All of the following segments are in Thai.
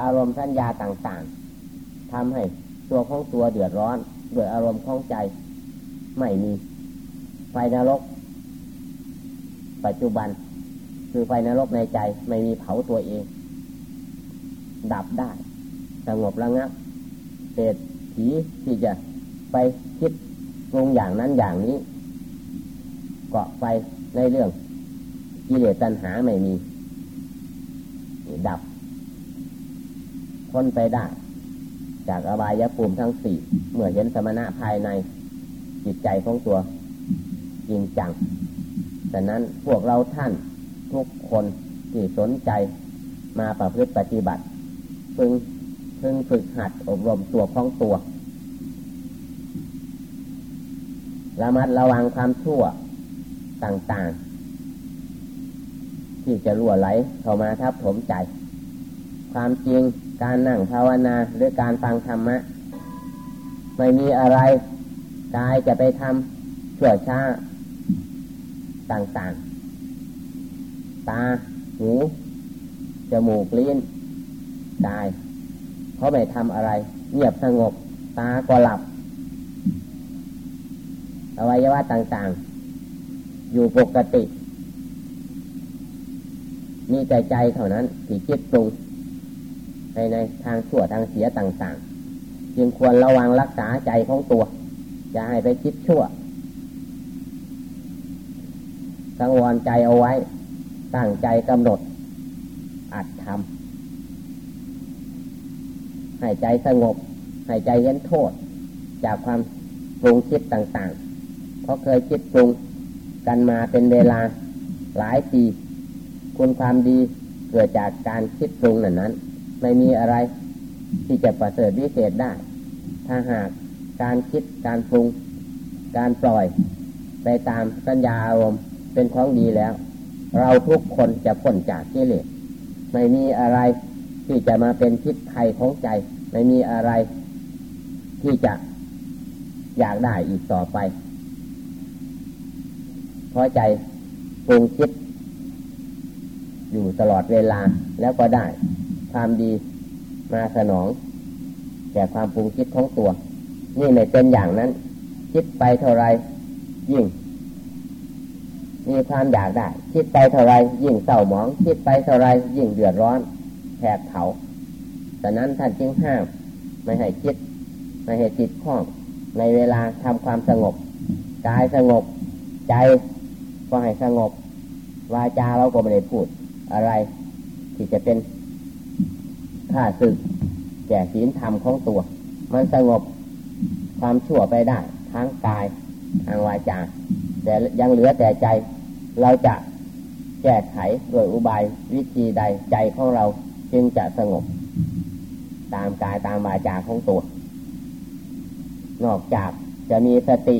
อารมณ์สัญญาต่างๆทำให้ตัวของตัวเดือดร้อนด้วยอารมณ์ของใจไม่มี ไฟนรก ปัจจุบัน คือไฟนรกในใจไม่มีเผาตัวเอง ดับได้ สงบระงับเศษผีที่จะไปคิดปรุงอย่างนั้นอย่างนี้ เกาะไฟในเรื่องกิเลสตัณหาไม่มี ดับ พ้นไปได้ จากอบายภูมิทั้งสี่เมื่อเห็นสมณะภายในจิตใจของตัวจริงจังแต่นั้นพวกเราท่านทุกคนที่สนใจมาประพฤติปฏิบัติ พึงพึงฝึกหัดอบรมตัวของตัวระมัดระวังความชั่วต่างๆ ที่จะรั่วไหลเข้ามาทับถมใจ ความจริง การนั่งภาวนาหรือการฟังธรรมะ ไม่มีอะไรกายจะไปทำชั่วช้าต่างๆ ตา หู จมูก ลิ้น กาย เขาไม่ทำอะไร เงียบสงบ ตาก็หลับ อวัยวะต่างๆ อยู่ปกติ มีใจใจเท่านั้นที่คิดปรุง ในในทางชั่วทางเสียต่างๆ จึงควรระวังรักษาใจของตัวอย่าให้ไปคิดชั่วสังวรใจเอาไว้ ตั้งใจกำหนด อัดทำให้ใจสงบ ให้ใจเย็นโทษ จากความปรุงคิดต่างๆ เพราะเคยคิดปรุงกันมาเป็นเวลาหลายปีคุณความดีเกิดจากการคิดปรุงนั้นนั้น ไม่มีอะไรที่จะประเสริฐวิเศษได้ ถ้าหากการคิดการปรุง การปล่อย ไปตามสัญญาอารมณ์เป็นของดีแล้ว เราทุกคนจะพ้นจากกิเลสไม่มีอะไรที่จะมาเป็นพิษภัยของใจ ไม่มีอะไรที่จะอยากได้อีกต่อไปเพราะใจปรุงคิด อยู่ตลอดเวลาแล้วก็ได้ ความดีมาสนองแก่ความปรุงคิดของตัว นี่ไม่เป็นอย่างนั้น คิดไปเท่าไรยิ่ง มีความอยากได้ คิดไปเท่าไรยิ่งเศร้าหมอง คิดไปเท่าไรยิ่งเดือดร้อนแผดเผาแต่นั้นท่านจึงห้าม ไม่ให้คิด ไม่ให้ติดข้อง ในเวลาทำความสงบกายสงบ ใจก็ให้สงบวาจาเราก็ไม่ได้พูดอะไร ที่จะเป็น ข้าศึกแก่ศีลธรรมของตัว มันสงบความชั่วไปได้ ทั้งกายทางวาจาแต่ยังเหลือแต่ใจ เราจะแก้ไขโดยอุบายวิธีใดใจของเราจึงจะสงบ ตามกายตามวาจาของตัว นอกจากจะมีสติ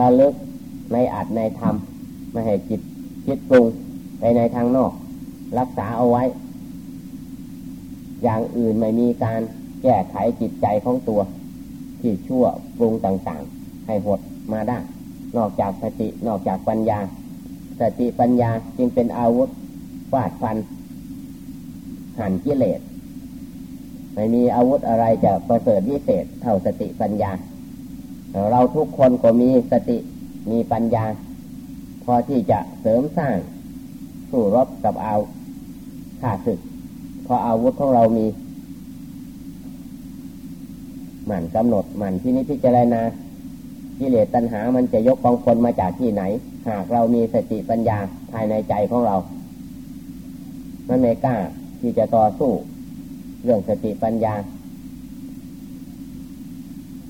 ระลึกในอัดในธรรมไม่ให้จิตคิดปรุงไปในทางนอก รักษาเอาไว้ อย่างอื่นไม่มีการแก้ไขจิตใจของตัว ที่ชั่วปรุงต่างๆ ให้หดมาได้ นอกจากสตินอกจากปัญญา สติปัญญาจึงเป็นอาวุธฟาดฟัน หันกิเลสไม่มีอาวุธอะไรจะประเสริฐวิเศษเท่าสติปัญญา เราทุกคนก็มีสติมีปัญญา พอที่จะเสริมสร้าง สู้รบกับเอาข้าศึก พออาวุธของเรามีหมั่นกำหนดหมั่นที่นิพพิจารณากิเลสตัณหามันจะยกกองคนมาจากที่ไหน หากเรามีสติปัญญาภายในใจของเรา มันไม่กล้าที่จะต่อสู้ เรื่องสติปัญญา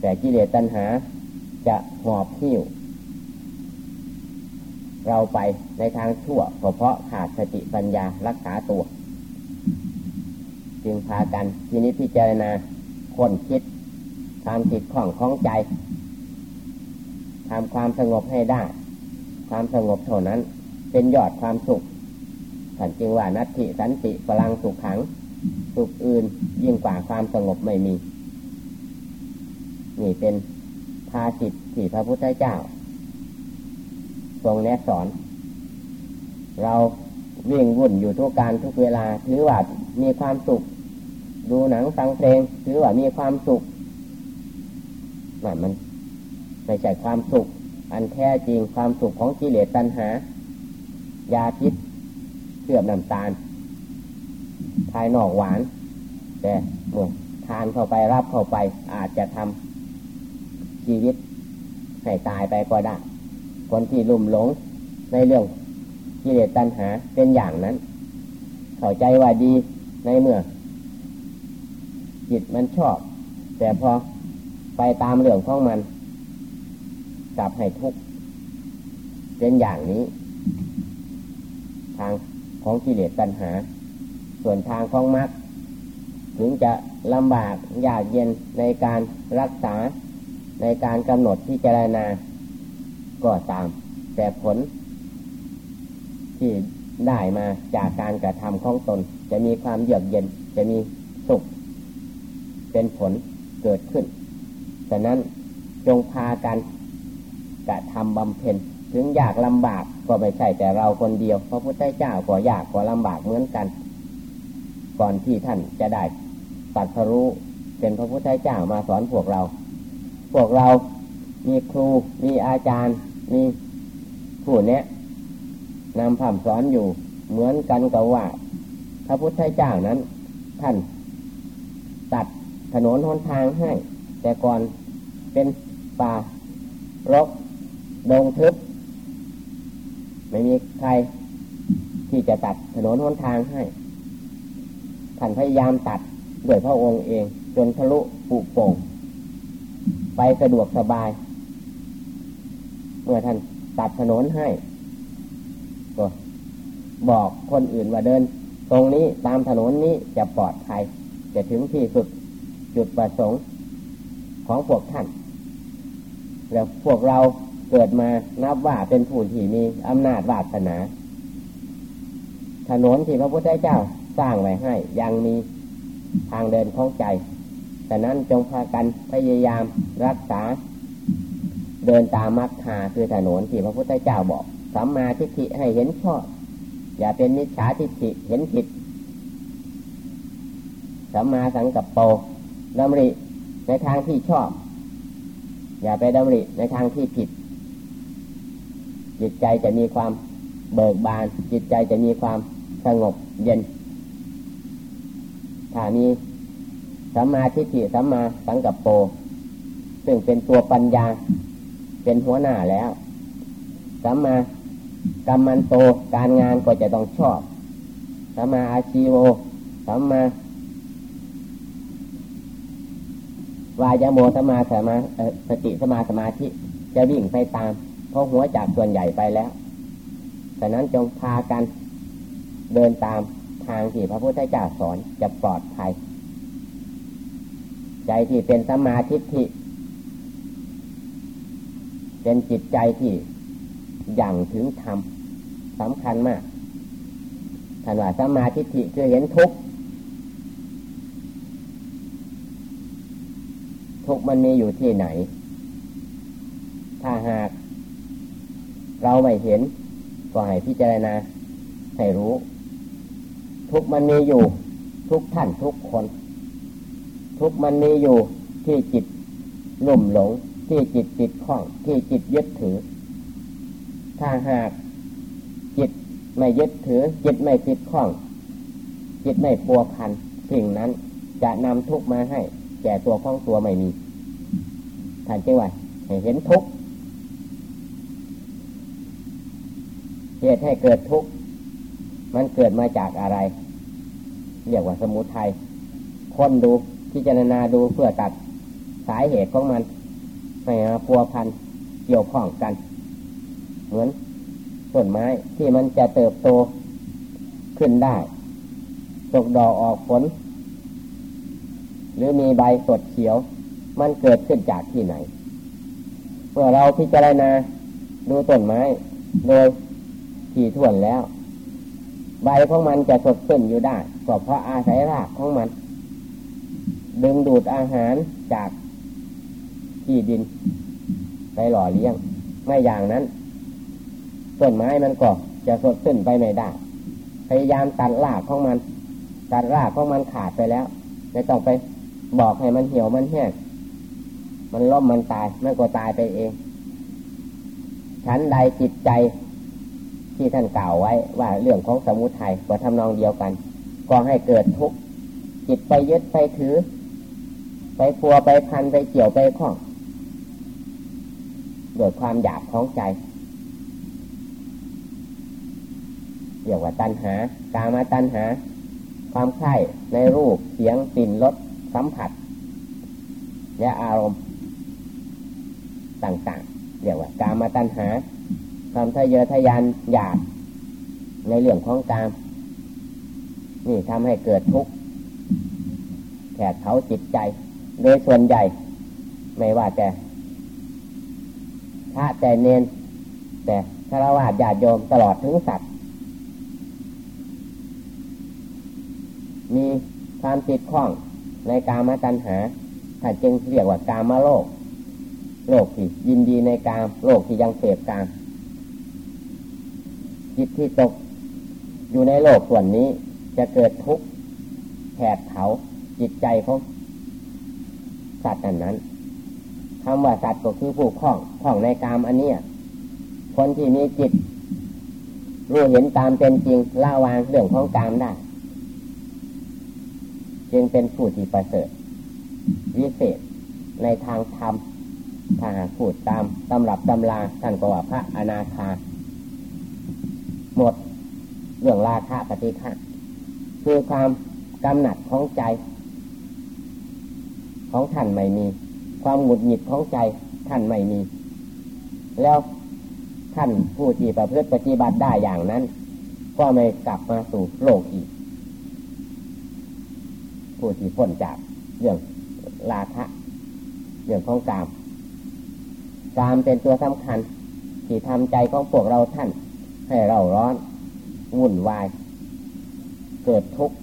แต่กิเลสตัณหาจะหอบหิ้วเราไปในทางชั่วเพราะขาดสติปัญญารักษาตัว จึงพากันทีนี้พิจารณาคนคิดความติดข้องของใจทำความสงบให้ได้ ความสงบเท่านั้น เป็นยอดความสุขท่านจึงว่านัตถิสันติพลังสุขขัง สุขอื่นยิ่งกว่าความสงบไม่มี นี่เป็นภาสิทธิพระพุทธเจ้า ทรงแนะสอน เราวิ่งวุ่นอยู่ทุกการทุกเวลา ถือว่ามีความสุข ดูหนังฟังเพลงถือว่ามีความสุขนั่นมันไม่ใช่ความสุข อันแท้จริงความสุขของกิเลสตัณหา ยาพิษเชื่อมน้ำตาล ภายนอกหวาน แต่เมื่อทานเข้าไปรับเข้าไป อาจจะทำชีวิตให้ตายไปก็ได้ คนที่ลุ่มหลงในเรื่องกิเลสตัณหาเป็นอย่างนั้น เข้าใจว่าดีในเมื่อ จิตมันชอบ แต่พอไปตามเรื่องของมันกลับให้ทุกข์เป็นอย่างนี้ ทางของกิเลสตัณหา ส่วนทางของมรรคถึงจะลำบากยากเย็นในการรักษาในการกำหนดที่เจรณาก็ตาม แต่ผล ที่ได้มาจากการกระทำของตน จะมีความเยือกเย็นจะมี เป็นผลเกิดขึ้นฉะนั้นจงพากันกระทำบำเพ็ญถึงยากลำบากก็ไม่ใช่แต่เราคนเดียวพระพุทธเจ้าก็ยากก็ลำบากเหมือนกัน ก่อนที่ท่านจะได้ตัดสรู้เป็นพระพุทธเจ้ามาสอนพวกเรา พวกเรามีครู มีอาจารย์ มีผู้เนี้ยนำผ่ำสอนอยู่ เหมือนกันกับว่า พระพุทธเจ้านั้น ท่านตัด ถนนหนทางให้ แต่ก่อนเป็นป่ารกดงทึบ ไม่มีใครที่จะตัดถนนหนทางให้ท่านพยายามตัดด้วยพระองค์เอง จนทะลุปุโป่ง ไปสะดวกสบาย เมื่อท่านตัดถนนให้ก็บอกคนอื่นว่าเดิน ตรงนี้ตามถนนนี้จะปลอดภัยจะถึงที่สุด จุดประสงค์ของพวกท่าน แล้วพวกเราเกิดมานับว่าเป็นผู้ที่มีอำนาจวาสนา ถนนที่พระพุทธเจ้าสร้างไว้ให้ ยังมีทางเดินของใจแต่นั้นจงพากันพยายามรักษา เดินตามมรรคาคือถนนที่พระพุทธเจ้าบอกสัมมาทิฏฐิให้เห็นชอบ อย่าเป็นมิจฉาทิฏฐิเห็นผิดสัมมาสังกัปโป ดำริในทางที่ชอบ อย่าไปดำริในทางที่ผิด จิตใจจะมีความเบิกบาน จิตใจจะมีความสงบเย็น ถ้ามีสัมมาทิฏฐิสัมมาสังกัปโป ซึ่งเป็นตัวปัญญา เป็นหัวหน้าแล้วสัมมากรรมันโตการงานก็จะต้องชอบสัมมาอาชีโวสัมมา วายโมสมาสมาสติสมาสมาธิจะวิ่งไปตาม เพราะหัวจากส่วนใหญ่ไปแล้วฉะนั้นจงพากันเดินตามทางที่พระพุทธเจ้าสอนจะปลอดภัย ใจที่เป็นสมาธิที่เป็นจิตใจที่อย่างถึงธรรมสำคัญมากท่านว่าสมาธิคือเห็นทุกข์ ทุกมันมีอยู่ที่ไหน ถ้าหาก เราไม่เห็น ก็ให้พิจารณาให้รู้ ทุกมันมีอยู่ ทุกท่านทุกคน ทุกมันมีอยู่ที่จิตลุ่มหลง ที่จิตติดข้อง ที่จิตยึดถือ ถ้าหาก จิตไม่ยึดถือ จิตไม่ติดข้อง จิตไม่ปัวพันสิ่งนั้นจะนำทุกมาให้ แก่ตัวของตัวไม่มี ท่านจึงว่าให้เห็นทุกข์เหตุให้เกิดทุกข์มันเกิดมาจากอะไร เรียกว่าสมุทัยคนดูพิจารณาดูเพื่อตัดสายเหตุของมันให้มาพัวพันเกี่ยวข้องกัน เหมือนต้นไม้ที่มันจะเติบโตขึ้นได้ตกดอกออกผล หรือมีใบสดเขียว มันเกิดขึ้นจากที่ไหน เมื่อเราพิจารณาดูต้นไม้ โดยถี่ถ้วนแล้ว ใบของมันจะสดขึ้นอยู่ได้ก็เพราะอาศัยรากของมัน ดึงดูดอาหารจากที่ดินไปหล่อเลี้ยง ไม่อย่างนั้นต้นไม้มันก็จะสดขึ้นไปไม่ได้พพยายามตัดรากของมัน ตัดรากของมันขาดไปแล้ว ไม่ต้องไปบอกให้มันเหี่ยวมันแห้ง มันล้มมันตายมันก็ตายไปเองชั้นใดจิตใจที่ท่านกล่าวไว้ว่าเรื่องของสมุทัยก็ทำนองเดียวกัน ก็ให้เกิดทุกข์จิตไปยึดไปถือ ไปพัวไปพันไปเกี่ยวไปข้องโดยความอยากของใจเรียกว่าตัณหา กามาตัณหา ความใช่ในรูปเสียงกลิ่นรสสัมผัส และอารมณ์ ต่างๆ เรียกว่ากามาตัณหาความทะเยอทะยานอยากในเรื่องของกาม นี่ทำให้เกิดทุกข์แขกเขาจิตใจ โดยส่วนใหญ่ ไม่ว่าแต่พระแต่เนน แต่ฆราวาสญาติโยมตลอดถึงสัตว์ มีความติดข้องในกามตัณหาถ้าจึงเรียกว่ากามโลก โลกที่ยินดีในกามโลกที่ยังเสพกามจิตที่ตกอยู่ในโลกส่วนนี้จะเกิดทุกข์แผดเผาจิตใจของสัตว์นั้นนั้นคำว่าสัตว์ก็คือผู้คล้องคล้องในกามอันเนี้ยคนที่มีจิตรู้เห็นตามเป็นจริงละวางเรื่องของกามได้ จึงเป็นผู้ที่ประเสริฐวิเศษในทางธรรม ถ้าหากพูดตามตำรับตำราท่านก็ว่าพระอนาคา หมดเรื่องราคะปฏิฆะคือความกำหนัดของใจ ของท่านไม่มี ความหงุดหงิดของใจท่านไม่มี แล้วท่านผู้ที่ประพฤติปฏิบัติได้อย่างนั้น ก็ไม่กลับมาสู่โลกอีก ผู้ที่พ้นจากเรื่องราคะ เรื่องของกาม กามเป็นตัวสำคัญ ที่ทำใจของพวกเราท่าน ให้เราร้อนวุ่นวาย เกิดทุกข์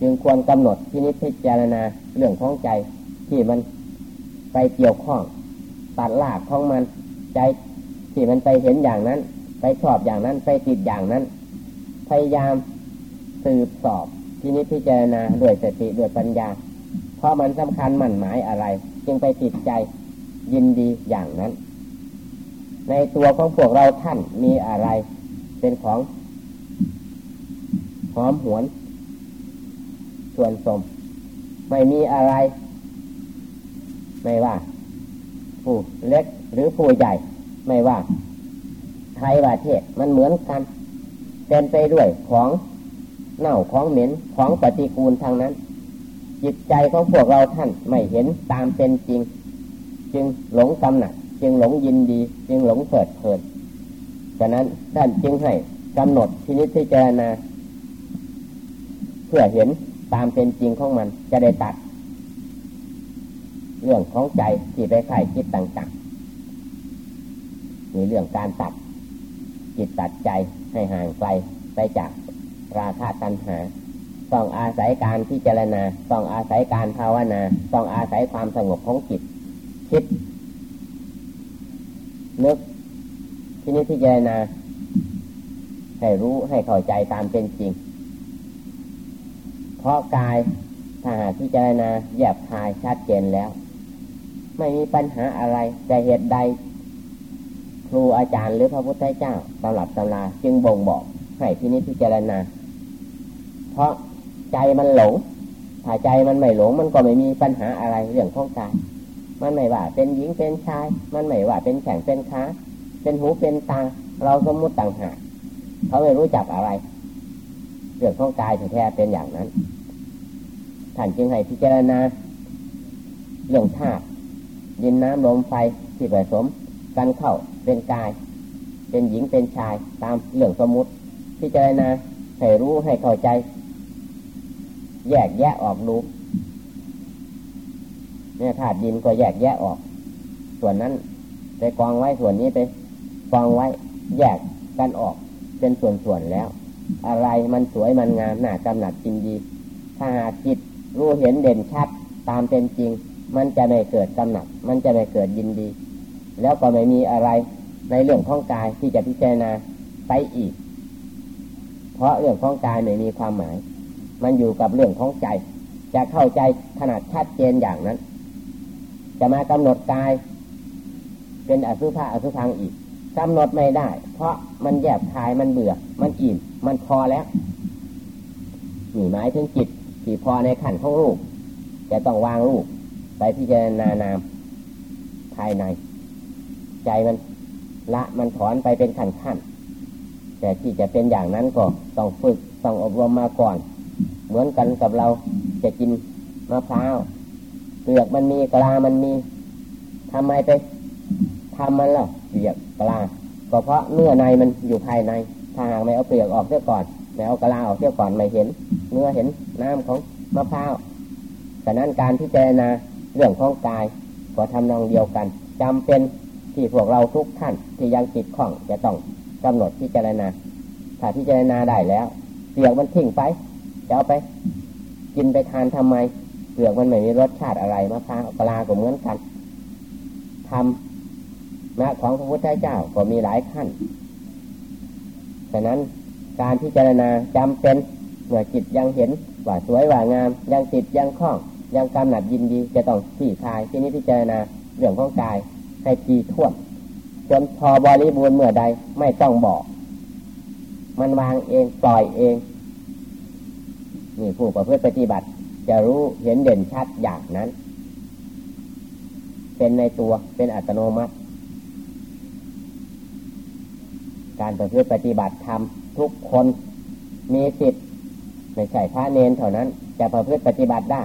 จึงควรกำหนดที่นิพพิจารณาเรื่องของใจที่มันไปเกี่ยวข้องตัดลากของมัน ใจที่มันไปเห็นอย่างนั้น ไปชอบอย่างนั้น ไปติดอย่างนั้น พยายามสืบสอบที่นิพพิจารณาด้วยสติด้วยปัญญา เพราะมันสำคัญมั่นหมายอะไร จึงไปติดใจ ยินดีอย่างนั้น ในตัวของพวกเราท่านมีอะไร เป็นของหอมหวน ส่วนสม ไม่มีอะไร ไม่ว่า ผู้เล็กหรือผู้ใหญ่ ไม่ว่าไทยว่าเทศมันเหมือนกันเป็นไปด้วยของเน่าของเหม็นของปฏิกูลทางนั้น จิตใจของพวกเราท่านไม่เห็นตามเป็นจริง จึงหลงกำหนัดจึงหลงยินดี จึงหลงเปิดเผยฉะนั้นท่านจึงให้กำหนดที่นิพจารณาเพื่อเห็นตามเป็นจริงของมันจะได้ตัด เรื่องของใจที่ไปไข่คิดต่างๆมีเรื่องการตัดจิตตัดใจให้ห่างไกลไปจากราคะตัณหาต้องอาศัยการพิจารณาต้องอาศัยการภาวนาต้องอาศัยความสงบของจิต คิดนึกที่นี้พิจารณาให้รู้ให้เข้าใจตามเป็นจริง เพราะกายถ้าหากพิจารณาแยบคายชัดเจนแล้ว ไม่มีปัญหาอะไรแต่เหตุใด ครูอาจารย์หรือพระพุทธเจ้าตำรับตำราจึงบ่งบอกให้ที่นี้พิจารณา เพราะใจมันหลง ถ้าใจมันไม่หลงมันก็ไม่มีปัญหาอะไรเรื่องของกาย มันไม่ว่าเป็นหญิงเป็นชาย มันไม่ว่าเป็นแข่งเป็นขาเป็นหูเป็นตาเราสมมุติต่างหากเขาไม่รู้จักอะไรเรื่องของกายแท้เป็นอย่างนั้นท่านจึงให้พิจารณาเรื่องธาตุดินน้ำลมไฟที่ผสมกันเข้าเป็นกาย เป็นหญิงเป็นชายตามเรื่องสมมติพิจารณาให้รู้ให้เข้าใจ แยกแยะออกรู้ เนี่ยธาตุดินก็แยกแยะออก ส่วนนั้นไปกองไว้ส่วนนี้ไปกองไว้แยกกันออกเป็นส่วนๆแล้ว อะไรมันสวยมันงามน่ากำหนัดจริงดี ถ้าหากจิตรู้เห็นเด่นชัดตามเป็นจริง มันจะไม่เกิดกำหนัด มันจะไม่เกิดยินดี แล้วก็ไม่มีอะไรในเรื่องของกายที่จะพิจารณาไปอีก เพเพราะเรื่องของกายไม่มีความหมาย มันอยู่กับเรื่องของใจ จะเข้าใจขนาดชัดเจนอย่างนั้น จะมากำหนดกาย เป็นอสุภะอสุพังอีกกำหนดไม่ได้ เพราะมันแยบคายมันเบื่อ มันอิ่มมันพอแล้วนี่หมายถึงจิตที่พอในขันของรูปจะต้องวางรูปไปพิจารณานามภายใน ใจมันละมันถอนไปเป็นขั้นขั้นแต่ที่จะเป็นอย่างนั้นก็ต้องฝึกต้องอบรมมาก่อน เหมือนกันกับเราจะกินมะพร้าว เปลือกมันมีกลามันมีทำไมไปทำมันล่ะเปลือกกลาก็เพราะเนื้อในมันอยู่ภายในถ้าหากไม่เอาเปลือกออกเสียก่อนไม่เอากลาออกเสียก่อนไม่เห็น เนื้อเห็นน้ำของมะพร้าวแต่นั้นการที่เจนาเรื่องของกายก็ทำนองเดียวกันจำเป็นที่พวกเราทุกท่านที่ยังจิตข้องจะต้องกำหนดพิจารณาถ้าพิจารณาได้แล้วเปลือกมันทิ้งไปจะเอาไป กินไปทานทำไม เปลือกมันไม่มีรสชาติอะไรมะพร้าวปลาก็เหมือนกันทำนะของพระพุทธเจ้าก็มีหลายขั้นฉะนั้นการพิจารณาจำเป็นเมื่อจิตยังเห็นว่าสวยว่างาม ยังจิตยังคล่อง ยังกำหนัดยินดีจะต้องที่คายที่นี้พิจารณาเรื่องของกายให้ทีท่วนจนพอบริบูรณ์เมื่อใดไม่ต้องบอก มันวางเองปล่อยเองนี่ผู้ประพฤติปฏิบัติ จะรู้เห็นเด่นชัดอย่างนั้น เป็นในตัวเป็นอัตโนมัติ การประพฤติปฏิบัติทำทุกคนมีสิทธิ์ไม่ใช่พระเนนเท่านั้น จะประพฤติปฏิบัติได้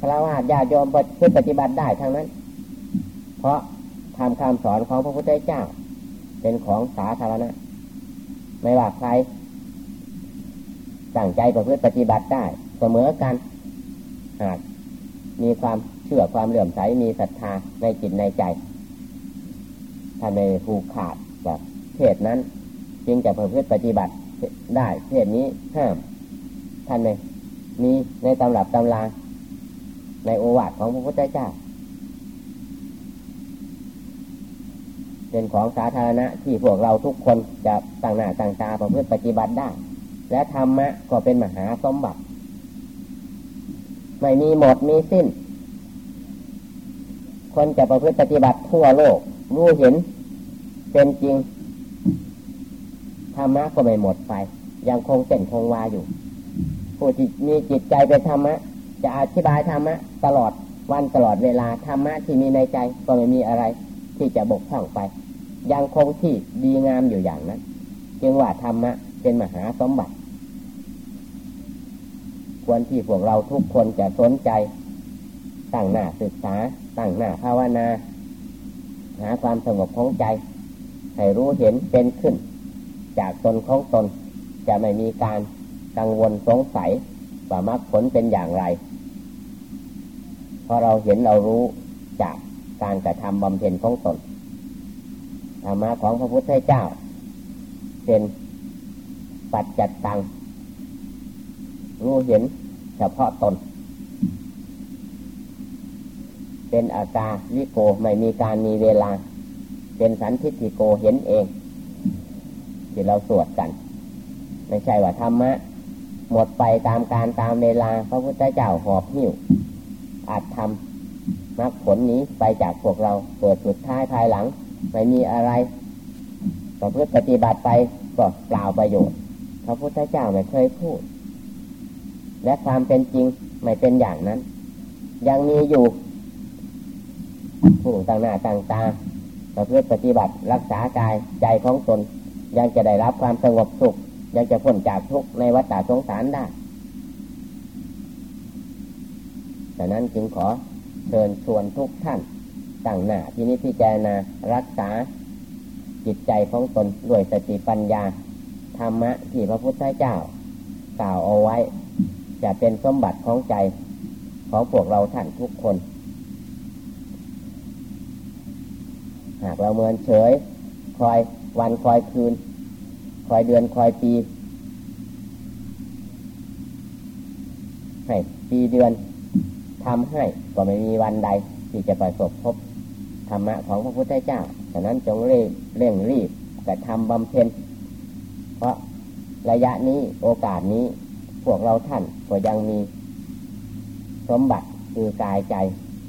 ฆราวาสญาโยมประพฤติปฏิบัติได้ทั้งนั้น เพราะทำคำสอนของพระพุทธเจ้า เป็นของสาธารณะ ไม่ว่าใครตั้งใจประพฤติปฏิบัติได้เสมอกัน หากมีความเชื่อความเหลื่อมใสมีศรัทธาในจิตในใจถ้าไม่ผูกขาดแบบเพศนั้น จึงจะประพฤติปฏิบัติได้เพศนี้ห้ามท่านเลยมีในตำรับตำราในโอวาทของพระพุทธเจ้า เป็นของสาธารณะที่พวกเราทุกคนจะต่างหน้าต่างตาประพฤติปฏิบัติได้ และธรรมะก็เป็นมหาสมบัติ ไม่มีหมดมีสิ้น คนจะประพฤติปฏิบัติทั่วโลก รู้เห็น เป็นจริงธรรมะก็ไม่หมดไป ยังคงเส้นคงวาอยู่ ผู้ที่มีจิตใจเป็นธรรมะ จะอธิบายธรรมะ ตลอดวันตลอดเวลาธรรมะที่มีในใจก็ไม่มีอะไร ที่จะบกพร่องไป ยังคงที่ดีงามอยู่อย่างนั้น จึงว่าธรรมะเป็นมหาสมบัติ ควรที่พวกเราทุกคนจะสนใจ ตั้งหน้าศึกษา ตั้งหน้าภาวนา หาความสงบของใจ ให้รู้เห็นเป็นขึ้น จากตนของตน จะไม่มีการกังวลสงสัยว่ามรรคผลเป็นอย่างไรพอเราเห็นเรารู้จากการกระทำบำเพ็ญของตนธรรมะของพระพุทธเจ้า เป็นปัจจัดตัง รู้เห็นเฉพาะตน เป็นอาการลิโกไม่มีการมีเวลา เป็นสันทิฏฐิโกเห็นเอง ที่เราสวดกัน ไม่ใช่ว่าธรรมะ หมดไปตามการตามเวลาพระพุทธเจ้าหอบหิ้วอาจทำมรรคผลนี้ไปจากพวกเราเกิดสุดท้ายภายหลัง ไม่มีอะไรต่อเพื่อปฏิบัติไปก็เปล่าประโยชน์พระพุทธเจ้าไม่เคยพูด และความเป็นจริงไม่เป็นอย่างนั้น ยังมีอยู่ผู้ต่างหน้าต่างตาต่อเพื่อปฏิบัติรักษากายใจของตน ยังจะได้รับความสงบสุข ยังจะพ้นจากทุกข์ในวัฏสงสารได้ดังนั้นจึงขอเชิญชวนทุกท่านตั้งหน้าที่นี้พิจารณารักษาจิตใจของตนด้วยสติปัญญา ธรรมะที่พระพุทธเจ้ากล่าวเอาไว้ จะเป็นสมบัติของใจของพวกเราท่านทุกคน หากเราเมินเฉย คอยวันคอยคืน คอยเดือนคอยปี ให้ปีเดือนทำให้ก็ไม่มีวันใด ที่จะประสบพบธรรมะของพระพุทธเจ้าฉะนั้นจงเร่งเร่งรีบกระทำบำเพ็ญเพราะระยะนี้โอกาสนี้ วกเราท่านก็ยังมีสมบัติคือกายใจ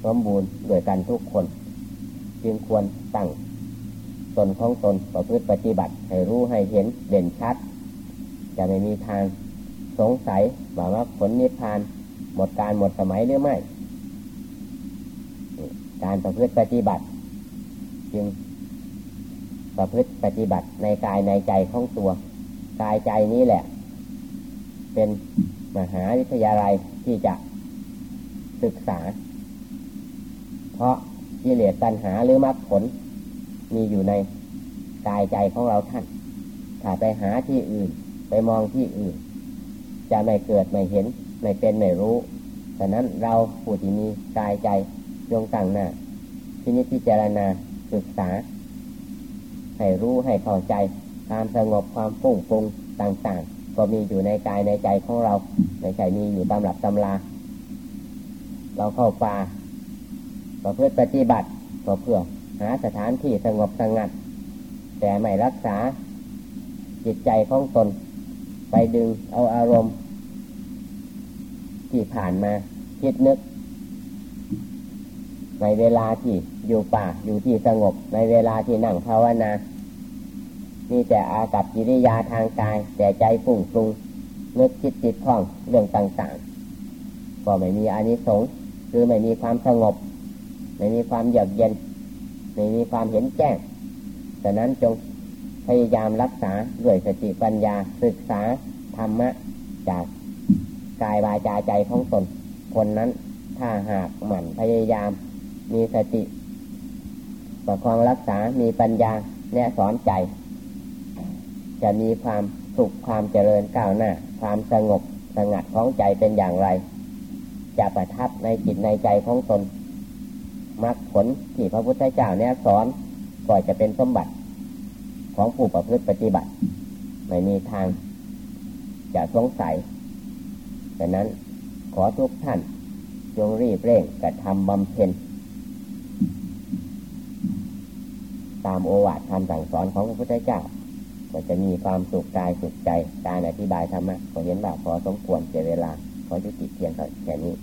สมบูรณ์ด้วยกันทุกคน จึงควรตั้งตนของตนประพฤติปฏิบัติ ให้รู้ให้เห็นเด่นชัด จะไม่มีทางสงสัยว่าว่าผลนิพพาน หมดการหมดสมัยหรือไม่ การประพฤติปฏิบัติ จึงประพฤติปฏิบัติในกายในใจของตัว กายใจนี้แหละ เป็นมหาวิทยาลัยที่จะศึกษา เพราะกิเลสตัณหาหรือมรรคผล มีอยู่ในกายใจของเราท่าน ถ้าไปหาที่อื่นไปมองที่อื่น จะไม่เกิดไม่เห็น ไม่เป็นไม่รู้ฉะนั้นเราผู้ที่มีกายใจจงตั้งหน้าที่นี้พิจรณาศึกษา ให้รู้ให้เข้าใจ ความสงบความฟุ้งฟงต่าง ๆ ก็มีอยู่ในกายในใจของเราไม่ใช่มีอยู่ตำหรับตำรา เราเข้าป่าก็เพื่อปฏิบัติก็เพื่อหาสถานที่สงบสงัด แต่ไม่รักษาจิตใจของตน ไปดึงเอาอารมณ์ ที่ผ่านมาคิดนึก ในเวลาที่อยู่ป่าอยู่ที่สงบ ในเวลาที่นั่งภาวนา มีแต่อากับกิริยาทางกาย แต่ใจฟุ้งฟุ้งนึกคิดจิตคล่องเรื่องต่างๆ ก็ไม่มีอานิสงส์คือไม่มีความสงบ ไม่มีความเยือกเย็น ไม่มีความเห็นแจ้งดังนั้นจงพยายามรักษาด้วยสติปัญญาศึกษาธรรมะ จากกายวาจาใจของตนคนนั้นถ้าหากหมั่นพยายาม มีสติประคองรักษามีปัญญาแนะสอนใจ จะมีความสุขความเจริญก้าวหน้า ความสงบสงัดของใจเป็นอย่างไร จะประทับในจิตในใจของตนมรรคผลที่พระพุทธเจ้าเนี่ยสอนก็จะเป็นสมบัติของผู้ประพฤติปฏิบัติ ไม่มีทางจะสงสัยดังนั้นขอทุกท่านจงรีบเร่งกระทำบำเพ็ญตามโอวาทคำสั่งสอนของพระพุทธเจ้า ก็จะมีความสุขกายสุขใจ การอธิบายธรรมะผมเห็นว่าพอสมควรเสียเวลาขอยุติเพียงแค่นี้